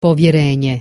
povjerenje.